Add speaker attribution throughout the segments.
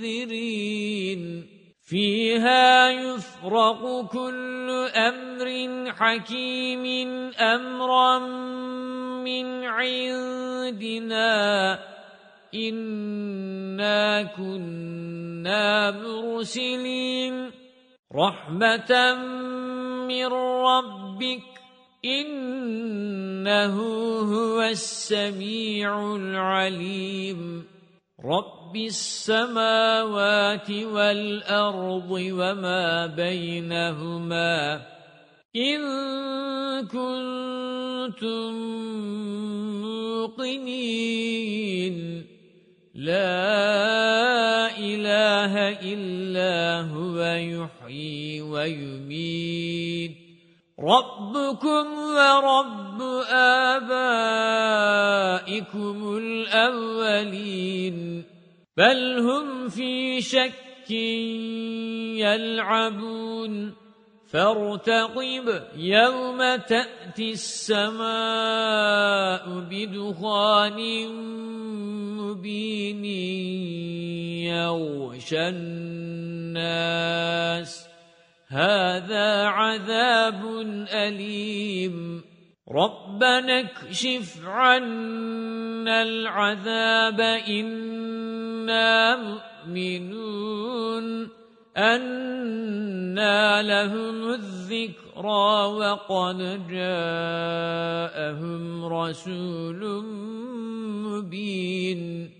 Speaker 1: مُنذِرِينَ. فِيهَا يُفْرَقُ كُلُّ أَمْرٍ حَكِيمٍ أَمْرًا مِنْ عِنْدِنَا. إِنَّا كُنَّا مُرْسِلِينَ. رَحْمَةً مِّن رَّبِّكَ. إِنَّهُ هُوَ السَّمِيعُ الْعَلِيمُ. رَبِّ السَّمَاوَاتِ وَالْأَرْضِ وَمَا بَيْنَهُمَا إِن كُنتُم مُّوقِنِينَ لا إله إلا هو يحيي ويميت ربكم ورب آبائكم الأولين بل هم في شك يلعبون فارتقب يوم تأتي السماء بدخان مبين يوشى الناس هذا عذاب أليم. ربنا اكشف عنا العذاب إنا مؤمنون. أَنَّى لَهُمُ الذِّكْرَى وَقَدْ جَاءَهُمْ رَسُولٌ مُبِينٌ.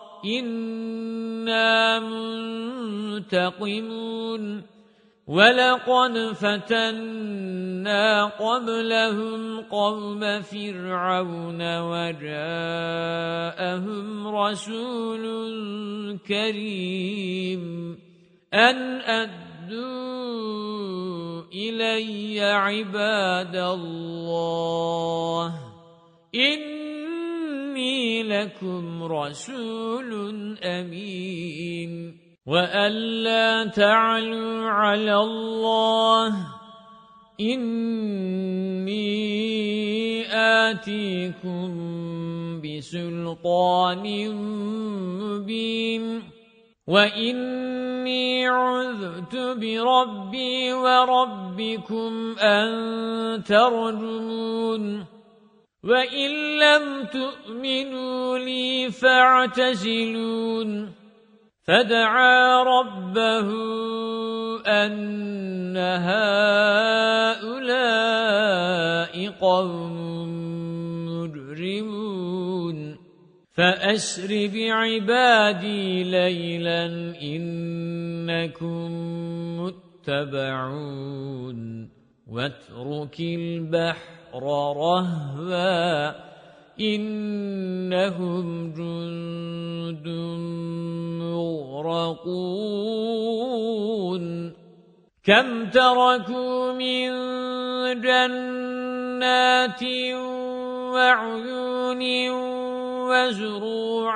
Speaker 1: إِنَّا مُنْتَقِمُونَ وَلَقَدْ فَتَنَّا قَبْلَهُمْ قَوْمَ فِرْعَوْنَ وَجَاءَهُمْ رَسُولٌ كَرِيمٌ أَنْ أَدُّوا إِلَيَّ عِبَادَ اللَّهِ إِنِّي لَكُمْ رَسُولٌ أَمِينٌ. وَأَلَّا تَعْلُوا عَلَى اللَّهِ. إِنِّي آتِيكُمْ بِسُلْطَانٍ مُبِينٍ. وَإِنِّي عُذْتُ بِرَبِّي وَرَبِّكُمْ أَن تَرْجُمُونِ. وَإِن لَّمْ تُؤْمِنُوا لِي فَاعْتَزِلُونِ فَدَعَا رَبَّهُ أَنَّ هَؤُلَاءِ قَوْمٌ مُجْرِمُونَ فَأَسْرِ بِعِبَادِي لَيْلًا إِنَّكُمْ مُتَّبَعُونَ وَاتْرُكِ الْبَحْرَ رَهْوًا إِنَّهُمْ جُندٌ مُغْرَقُونَ كَمْ تَرَكُوا مِنْ جَنَّاتٍ وَعُيُونٍ وَزُرُوعٍ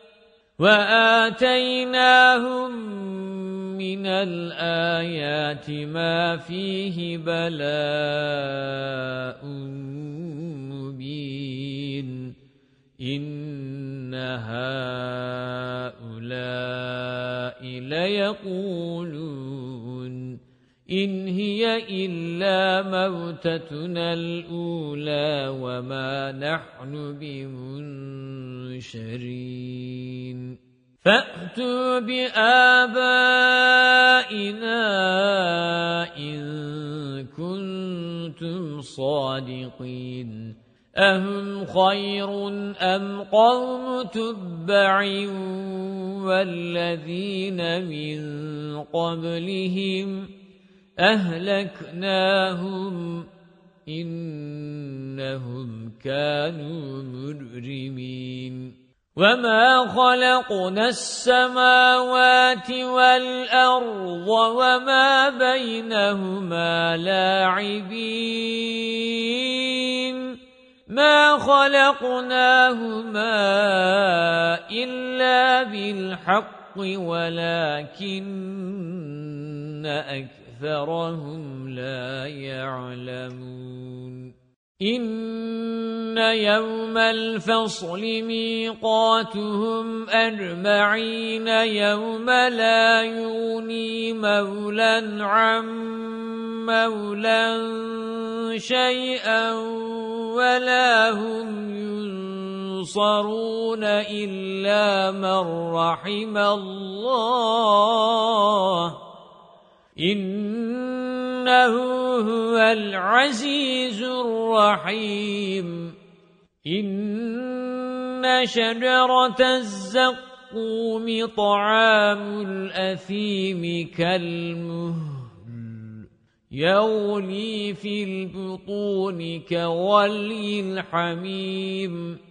Speaker 1: وَآتَيْنَاهُمْ مِنَ الْآيَاتِ مَا فِيهِ بَلَاءٌ مُبِينٌ إِنَّ هَؤُلَاءِ لَيَقُولُونَ إِنْ هِيَ إِلَّا مَوْتَتُنَا الْأُولَى وَمَا نَحْنُ بِمُنشَرِينَ فَأْتُوا بِآبَائِنَا إِن كُنتُمْ صَادِقِينَ. أَهُمْ خَيْرٌ أَمْ قَوْمُ تُبَّعٍ وَالَّذِينَ مِنْ قَبْلِهِمْ أَهْلَكْنَاهُمْ إِنَّهُمْ كَانُوا مُجْرِمِينَ. وَمَا خَلَقْنَا السَّمَاوَاتِ وَالْأَرْضَ وَمَا بَيْنَهُمَا لَاعِبِينَ. مَا خَلَقْنَاهُمَا إِلَّا بِالْحَقِّ وَلَكِنَّ أَكْثَرَهُمْ لَا يَعْلَمُونَ إِنَّ يَوْمَ الْفَصْلِ مِيقَاتُهُمْ أَجْمَعِينَ يَوْمَ لَا يُغْنِي مَوْلًى عَن مَّوْلًى شَيْئًا وَلَا هُمْ يُنصَرُونَ إِلَّا مَن رَّحِمَ اللَّهُ إِنَّهُ هُوَ الْعَزِيزُ الرَّحِيمُ. إِنَّ شَجَرَةَ الزَّقُّومِ طَعَامُ الْأَثِيمِ كَالْمُهْلِ يَغْلِي فِي الْبُطُونِ كَغَلْيِ الْحَمِيمِ.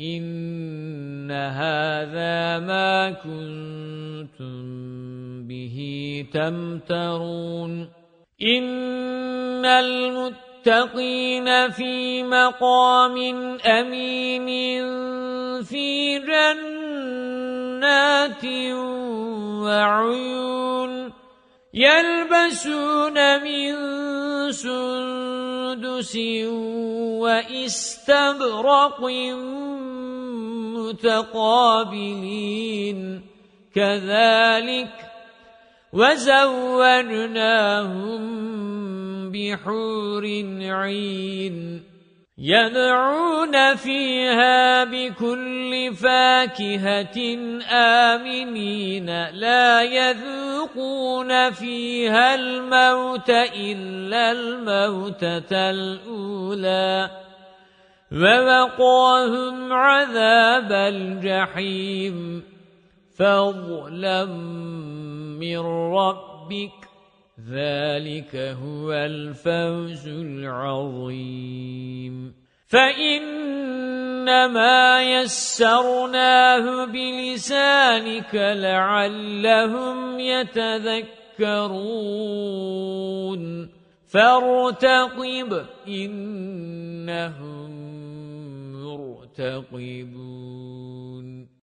Speaker 1: إِنَّ هَذَا مَا كُنتُم بِهِ تَمْتَرُونَ إِنَّ الْمُتَّقِينَ فِي مَقَامٍ أَمِينٍ فِي جَنَّاتٍ وَعُيُونٍ يَلْبَسُونَ مِن سُندُسٍ وَإِسْتَبْرَقٍ مُتَقَابِلِينَ. كَذَلِكَ وَزَوَّجْنَاهُم بِحُورٍ عِينٍ. يَدْعُونَ فِيهَا بِكُلِّ فَاكِهَةٍ آمِنِينَ. لَا يَذُوقُونَ فِيهَا الْمَوْتَ إِلَّا الْمَوْتَةَ الْأُولَى. وَوَقَاهُمْ عَذَابَ الْجَحِيمِ فَضْلًا مِّن رَّبِّكَ ذَلِكَ هُوَ الْفَوْزُ الْعَظِيمُ فَإِنَّمَا يَسَّرْنَاهُ بِلِسَانِكَ لَعَلَّهُمْ يَتَذَكَّرُونَ فَارْتَقِبْ إِنَّهُمْ مُرْتَقِبُونَ